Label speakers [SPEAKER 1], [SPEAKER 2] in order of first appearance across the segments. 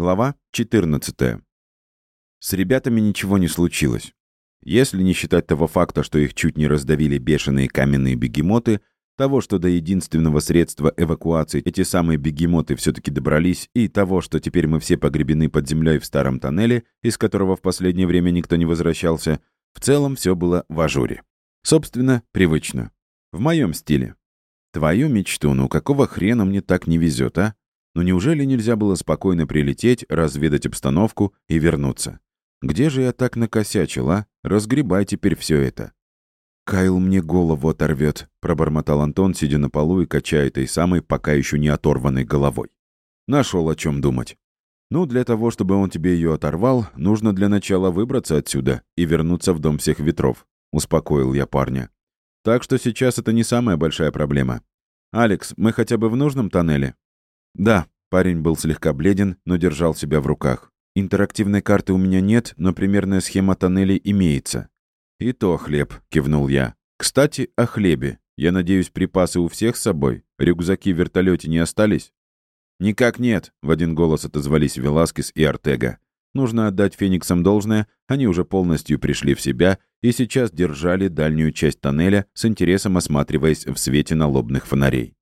[SPEAKER 1] Глава 14. С ребятами ничего не случилось. Если не считать того факта, что их чуть не раздавили бешеные каменные бегемоты, того, что до единственного средства эвакуации эти самые бегемоты все-таки добрались, и того, что теперь мы все погребены под землей в старом тоннеле, из которого в последнее время никто не возвращался, в целом все было в ажуре. Собственно, привычно. В моем стиле. Твою мечту, ну какого хрена мне так не везет, а? Но неужели нельзя было спокойно прилететь, разведать обстановку и вернуться? Где же я так накосячил, а? Разгребай теперь все это. «Кайл мне голову оторвет», — пробормотал Антон, сидя на полу и качая этой самой, пока еще не оторванной головой. Нашел о чем думать. Ну, для того, чтобы он тебе ее оторвал, нужно для начала выбраться отсюда и вернуться в Дом всех ветров», — успокоил я парня. «Так что сейчас это не самая большая проблема. Алекс, мы хотя бы в нужном тоннеле?» «Да», — парень был слегка бледен, но держал себя в руках. «Интерактивной карты у меня нет, но примерная схема тоннелей имеется». «И то хлеб», — кивнул я. «Кстати, о хлебе. Я надеюсь, припасы у всех с собой? Рюкзаки в вертолете не остались?» «Никак нет», — в один голос отозвались Веласкес и Артега. Нужно отдать фениксам должное, они уже полностью пришли в себя и сейчас держали дальнюю часть тоннеля, с интересом осматриваясь в свете налобных фонарей.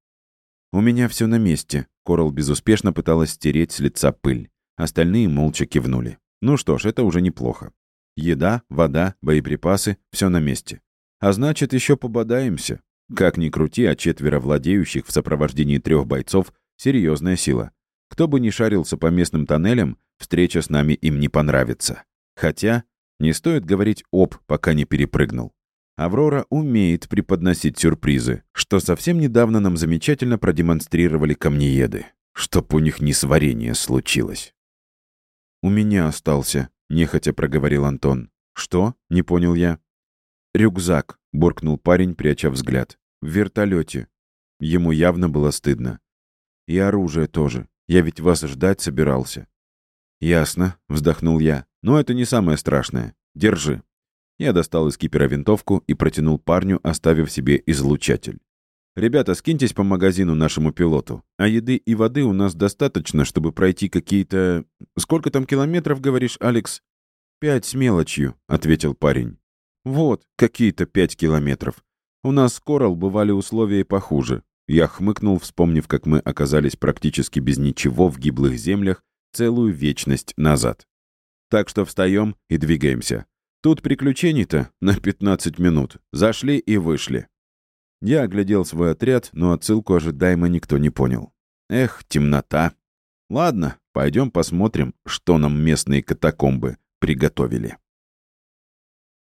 [SPEAKER 1] «У меня все на месте», — Корал безуспешно пыталась стереть с лица пыль. Остальные молча кивнули. «Ну что ж, это уже неплохо. Еда, вода, боеприпасы — все на месте. А значит, еще пободаемся. Как ни крути, а четверо владеющих в сопровождении трех бойцов — серьезная сила. Кто бы ни шарился по местным тоннелям, встреча с нами им не понравится. Хотя, не стоит говорить «об», пока не перепрыгнул. Аврора умеет преподносить сюрпризы, что совсем недавно нам замечательно продемонстрировали камнееды. Чтоб у них несварение случилось. «У меня остался», — нехотя проговорил Антон. «Что?» — не понял я. «Рюкзак», — буркнул парень, пряча взгляд. «В вертолете». Ему явно было стыдно. «И оружие тоже. Я ведь вас ждать собирался». «Ясно», — вздохнул я. «Но это не самое страшное. Держи». Я достал из кипера винтовку и протянул парню, оставив себе излучатель. «Ребята, скиньтесь по магазину нашему пилоту. А еды и воды у нас достаточно, чтобы пройти какие-то... Сколько там километров, говоришь, Алекс?» «Пять с мелочью», — ответил парень. «Вот, какие-то пять километров. У нас с Коралл бывали условия и похуже». Я хмыкнул, вспомнив, как мы оказались практически без ничего в гиблых землях целую вечность назад. «Так что встаем и двигаемся. Тут приключений-то на 15 минут. Зашли и вышли. Я оглядел свой отряд, но отсылку ожидаемо никто не понял. Эх, темнота. Ладно, пойдем посмотрим, что нам местные катакомбы приготовили.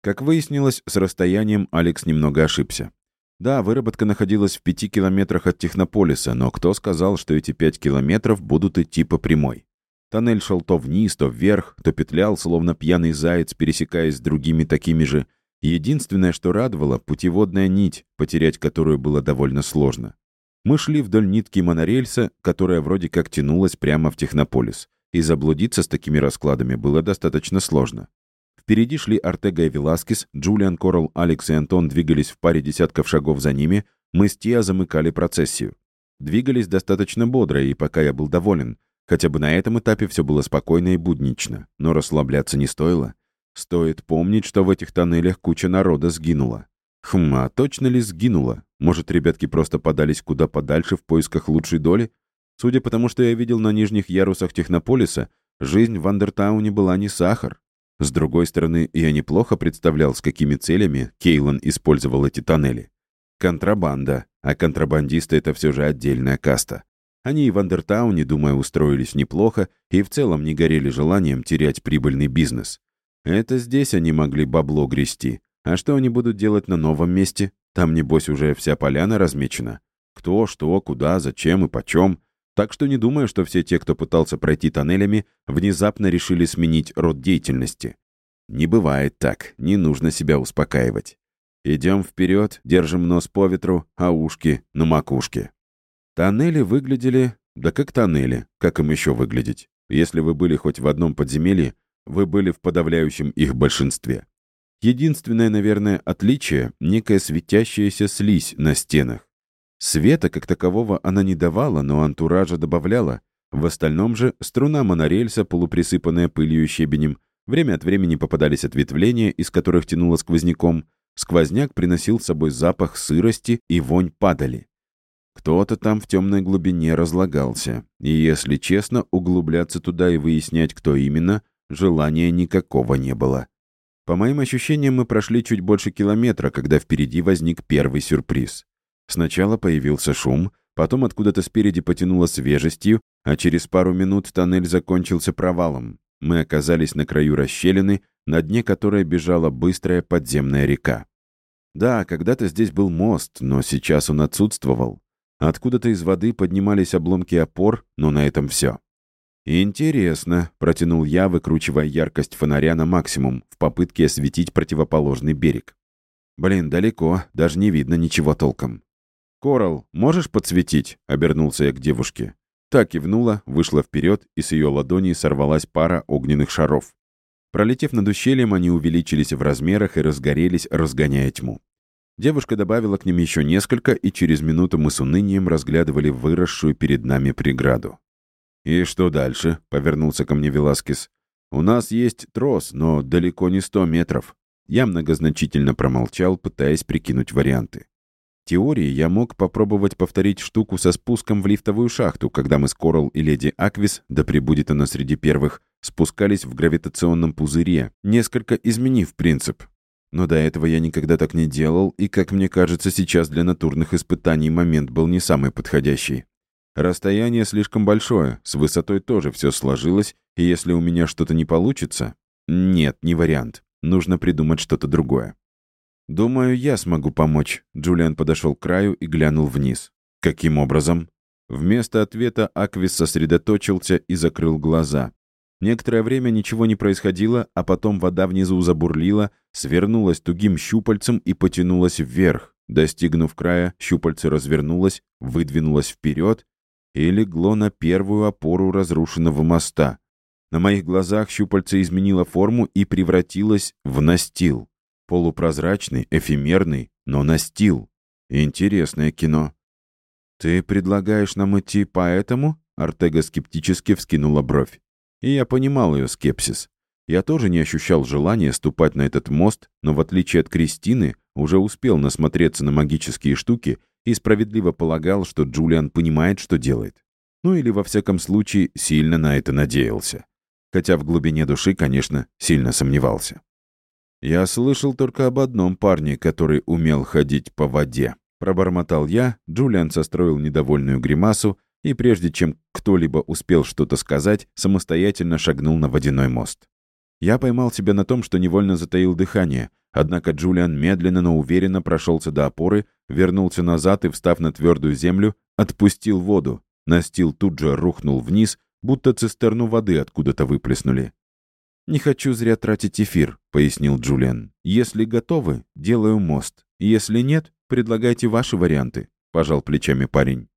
[SPEAKER 1] Как выяснилось, с расстоянием Алекс немного ошибся. Да, выработка находилась в пяти километрах от Технополиса, но кто сказал, что эти пять километров будут идти по прямой? Тоннель шел то вниз, то вверх, то петлял, словно пьяный заяц, пересекаясь с другими такими же. Единственное, что радовало, путеводная нить, потерять которую было довольно сложно. Мы шли вдоль нитки монорельса, которая вроде как тянулась прямо в Технополис, и заблудиться с такими раскладами было достаточно сложно. Впереди шли Артега и Веласкес, Джулиан, Коралл, Алекс и Антон двигались в паре десятков шагов за ними, мы с Тиа замыкали процессию. Двигались достаточно бодро, и пока я был доволен — Хотя бы на этом этапе все было спокойно и буднично, но расслабляться не стоило. Стоит помнить, что в этих тоннелях куча народа сгинула. Хм, а точно ли сгинула? Может, ребятки просто подались куда подальше в поисках лучшей доли? Судя по тому, что я видел на нижних ярусах Технополиса, жизнь в Андертауне была не сахар. С другой стороны, я неплохо представлял, с какими целями Кейлан использовал эти тоннели. Контрабанда, а контрабандисты — это все же отдельная каста. Они и в Андертауне, думаю, устроились неплохо и в целом не горели желанием терять прибыльный бизнес. Это здесь они могли бабло грести. А что они будут делать на новом месте? Там, небось, уже вся поляна размечена. Кто, что, куда, зачем и почем. Так что не думаю, что все те, кто пытался пройти тоннелями, внезапно решили сменить род деятельности. Не бывает так, не нужно себя успокаивать. Идем вперед, держим нос по ветру, а ушки на макушке. Тоннели выглядели... Да как тоннели, как им еще выглядеть? Если вы были хоть в одном подземелье, вы были в подавляющем их большинстве. Единственное, наверное, отличие — некая светящаяся слизь на стенах. Света, как такового, она не давала, но антуража добавляла. В остальном же струна монорельса, полуприсыпанная пылью и щебенем, время от времени попадались ответвления, из которых тянуло сквозняком. Сквозняк приносил с собой запах сырости и вонь падали. Кто-то там в темной глубине разлагался, и, если честно, углубляться туда и выяснять, кто именно, желания никакого не было. По моим ощущениям, мы прошли чуть больше километра, когда впереди возник первый сюрприз. Сначала появился шум, потом откуда-то спереди потянуло свежестью, а через пару минут тоннель закончился провалом. Мы оказались на краю расщелины, на дне которой бежала быстрая подземная река. Да, когда-то здесь был мост, но сейчас он отсутствовал. Откуда-то из воды поднимались обломки опор, но на этом все. «Интересно», — протянул я, выкручивая яркость фонаря на максимум в попытке осветить противоположный берег. «Блин, далеко, даже не видно ничего толком». «Корал, можешь подсветить?» — обернулся я к девушке. Та кивнула, вышла вперед, и с ее ладони сорвалась пара огненных шаров. Пролетев над ущельем, они увеличились в размерах и разгорелись, разгоняя тьму. Девушка добавила к ним еще несколько, и через минуту мы с унынием разглядывали выросшую перед нами преграду. «И что дальше?» — повернулся ко мне Веласкес. «У нас есть трос, но далеко не сто метров». Я многозначительно промолчал, пытаясь прикинуть варианты. В теории я мог попробовать повторить штуку со спуском в лифтовую шахту, когда мы с Корал и леди Аквис, да прибудет она среди первых, спускались в гравитационном пузыре, несколько изменив принцип. Но до этого я никогда так не делал, и, как мне кажется, сейчас для натурных испытаний момент был не самый подходящий. Расстояние слишком большое, с высотой тоже все сложилось, и если у меня что-то не получится... Нет, не вариант. Нужно придумать что-то другое. «Думаю, я смогу помочь». Джулиан подошел к краю и глянул вниз. «Каким образом?» Вместо ответа Аквис сосредоточился и закрыл глаза. Некоторое время ничего не происходило, а потом вода внизу забурлила, свернулась тугим щупальцем и потянулась вверх. Достигнув края, щупальце развернулось, выдвинулось вперед и легло на первую опору разрушенного моста. На моих глазах щупальце изменило форму и превратилось в настил. Полупрозрачный, эфемерный, но настил. Интересное кино. «Ты предлагаешь нам идти по этому?» Артега скептически вскинула бровь. И я понимал ее скепсис. Я тоже не ощущал желания ступать на этот мост, но в отличие от Кристины, уже успел насмотреться на магические штуки и справедливо полагал, что Джулиан понимает, что делает. Ну или, во всяком случае, сильно на это надеялся. Хотя в глубине души, конечно, сильно сомневался. «Я слышал только об одном парне, который умел ходить по воде», пробормотал я, Джулиан состроил недовольную гримасу, и прежде чем кто-либо успел что-то сказать, самостоятельно шагнул на водяной мост. Я поймал себя на том, что невольно затаил дыхание, однако Джулиан медленно, но уверенно прошелся до опоры, вернулся назад и, встав на твердую землю, отпустил воду. Настил тут же рухнул вниз, будто цистерну воды откуда-то выплеснули. «Не хочу зря тратить эфир», — пояснил Джулиан. «Если готовы, делаю мост. Если нет, предлагайте ваши варианты», — пожал плечами парень.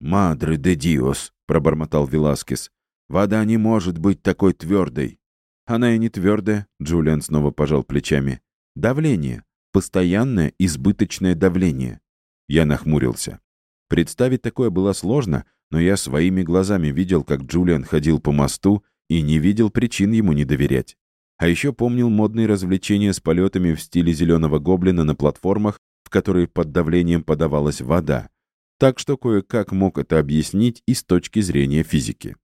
[SPEAKER 1] «Мадре де Диос», — пробормотал Веласкес. «Вода не может быть такой твердой». «Она и не твердая», — Джулиан снова пожал плечами. «Давление. Постоянное избыточное давление». Я нахмурился. Представить такое было сложно, но я своими глазами видел, как Джулиан ходил по мосту и не видел причин ему не доверять. А еще помнил модные развлечения с полетами в стиле зеленого гоблина на платформах, в которые под давлением подавалась вода так что кое-как мог это объяснить и с точки зрения физики.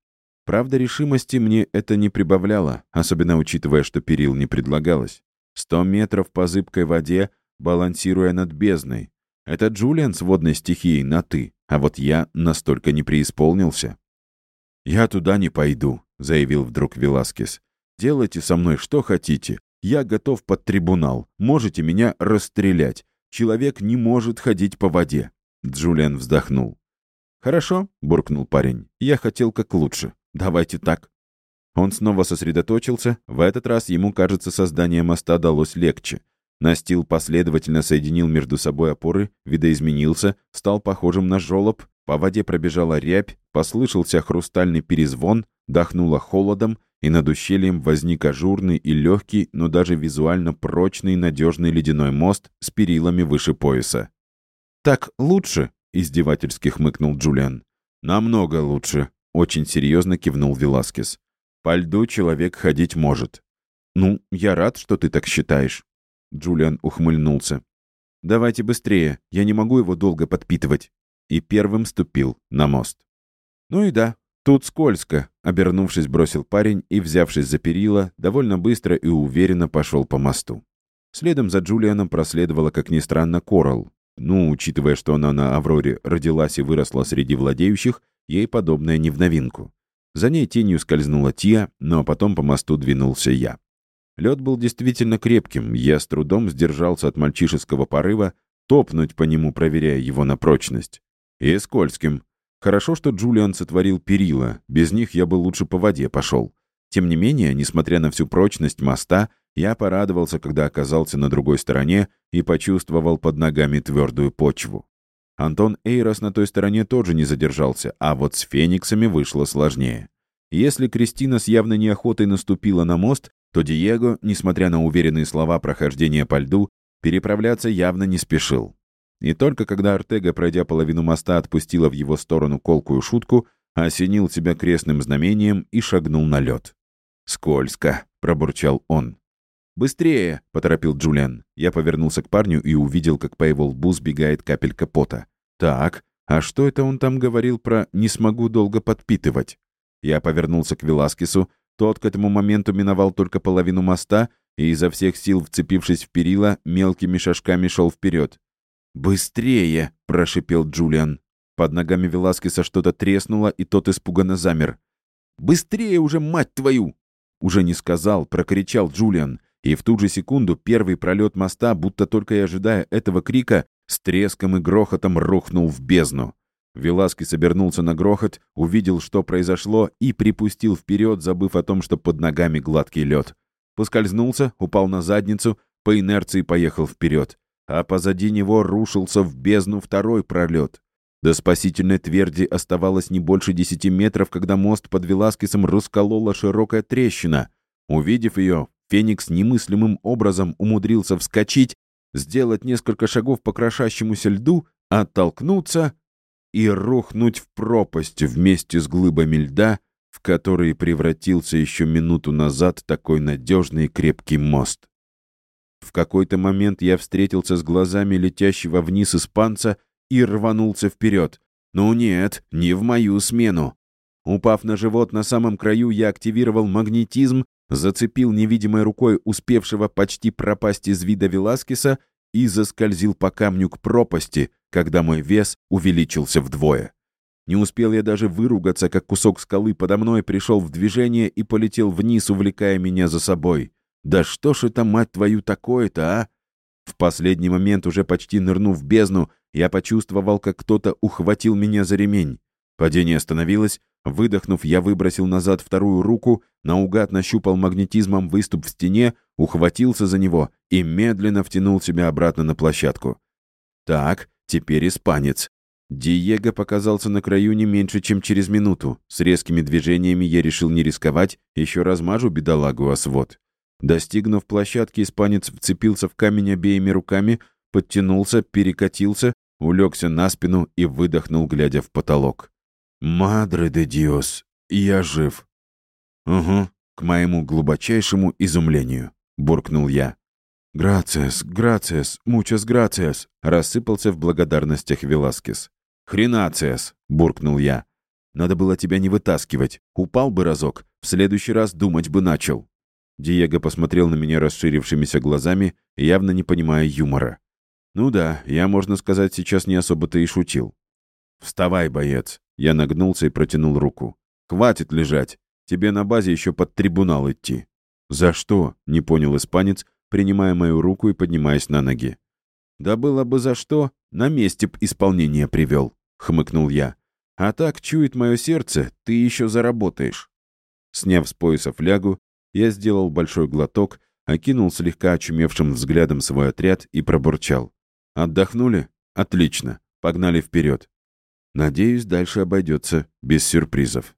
[SPEAKER 1] Правда, решимости мне это не прибавляло, особенно учитывая, что перил не предлагалось. Сто метров по зыбкой воде, балансируя над бездной. Это Джулиан с водной стихией на «ты», а вот я настолько не преисполнился. «Я туда не пойду», — заявил вдруг Веласкес. «Делайте со мной что хотите. Я готов под трибунал. Можете меня расстрелять. Человек не может ходить по воде. Джулиан вздохнул. «Хорошо», — буркнул парень. «Я хотел как лучше. Давайте так». Он снова сосредоточился. В этот раз ему, кажется, создание моста далось легче. Настил последовательно соединил между собой опоры, видоизменился, стал похожим на жолоб, по воде пробежала рябь, послышался хрустальный перезвон, дохнуло холодом, и над ущельем возник ажурный и легкий, но даже визуально прочный надежный ледяной мост с перилами выше пояса. «Так лучше?» — издевательски хмыкнул Джулиан. «Намного лучше». очень серьезно кивнул Веласкес. «По льду человек ходить может». «Ну, я рад, что ты так считаешь». Джулиан ухмыльнулся. «Давайте быстрее, я не могу его долго подпитывать». И первым ступил на мост. «Ну и да, тут скользко», — обернувшись, бросил парень и, взявшись за перила, довольно быстро и уверенно пошел по мосту. Следом за Джулианом проследовала, как ни странно, Коралл. Ну, учитывая, что она на Авроре родилась и выросла среди владеющих, ей подобное не в новинку. За ней тенью скользнула Тия, но потом по мосту двинулся я. Лед был действительно крепким, я с трудом сдержался от мальчишеского порыва топнуть по нему, проверяя его на прочность. И скользким. Хорошо, что Джулиан сотворил перила, без них я бы лучше по воде пошел. Тем не менее, несмотря на всю прочность моста, я порадовался, когда оказался на другой стороне и почувствовал под ногами твердую почву. Антон Эйрос на той стороне тоже не задержался, а вот с фениксами вышло сложнее. Если Кристина с явной неохотой наступила на мост, то Диего, несмотря на уверенные слова прохождения по льду, переправляться явно не спешил. И только когда Артега, пройдя половину моста, отпустила в его сторону колкую шутку, осенил себя крестным знамением и шагнул на лед. «Скользко», — пробурчал он. «Быстрее!» — поторопил Джулиан. Я повернулся к парню и увидел, как по его лбу сбегает капелька пота. «Так, а что это он там говорил про «не смогу долго подпитывать»?» Я повернулся к Веласкесу, тот к этому моменту миновал только половину моста и изо всех сил, вцепившись в перила, мелкими шажками шел вперед. «Быстрее!» — прошипел Джулиан. Под ногами Веласкеса что-то треснуло, и тот испуганно замер. «Быстрее уже, мать твою!» Уже не сказал, прокричал Джулиан. И в ту же секунду первый пролет моста, будто только и ожидая этого крика, с треском и грохотом рухнул в бездну. Веласкес обернулся на грохот, увидел, что произошло, и припустил вперед, забыв о том, что под ногами гладкий лед. Поскользнулся, упал на задницу, по инерции поехал вперед. А позади него рушился в бездну второй пролет. До спасительной тверди оставалось не больше десяти метров, когда мост под Веласкесом расколола широкая трещина. Увидев ее, Феникс немыслимым образом умудрился вскочить, сделать несколько шагов по крошащемуся льду, оттолкнуться и рухнуть в пропасть вместе с глыбами льда, в которые превратился еще минуту назад такой надежный и крепкий мост. В какой-то момент я встретился с глазами летящего вниз испанца и рванулся вперед. Ну нет, не в мою смену. Упав на живот на самом краю, я активировал магнетизм, зацепил невидимой рукой успевшего почти пропасть из вида Веласкеса и заскользил по камню к пропасти, когда мой вес увеличился вдвое. Не успел я даже выругаться, как кусок скалы подо мной пришел в движение и полетел вниз, увлекая меня за собой. Да что ж это, мать твою, такое-то, а? В последний момент, уже почти нырнув в бездну, я почувствовал, как кто-то ухватил меня за ремень. Падение остановилось, выдохнув, я выбросил назад вторую руку, наугад нащупал магнетизмом выступ в стене, ухватился за него и медленно втянул себя обратно на площадку. Так, Теперь испанец. Диего показался на краю не меньше, чем через минуту. С резкими движениями я решил не рисковать, еще размажу бедолагу о свод. Достигнув площадки, испанец вцепился в камень обеими руками, подтянулся, перекатился, улегся на спину и выдохнул, глядя в потолок. «Мадре де Диос, я жив!» «Угу, к моему глубочайшему изумлению», — буркнул я. «Грациас, грациас, мучас грациас», — рассыпался в благодарностях Веласкес. «Хренациас», — буркнул я. «Надо было тебя не вытаскивать. Упал бы разок, в следующий раз думать бы начал». Диего посмотрел на меня расширившимися глазами, явно не понимая юмора. «Ну да, я, можно сказать, сейчас не особо-то и шутил». «Вставай, боец!» Я нагнулся и протянул руку. «Хватит лежать. Тебе на базе еще под трибунал идти». «За что?» — не понял испанец, принимая мою руку и поднимаясь на ноги. «Да было бы за что, на месте б исполнение привел», — хмыкнул я. «А так чует мое сердце, ты еще заработаешь». Сняв с пояса флягу, я сделал большой глоток, окинул слегка очумевшим взглядом свой отряд и пробурчал. «Отдохнули? Отлично. Погнали вперед. Надеюсь, дальше обойдется без сюрпризов».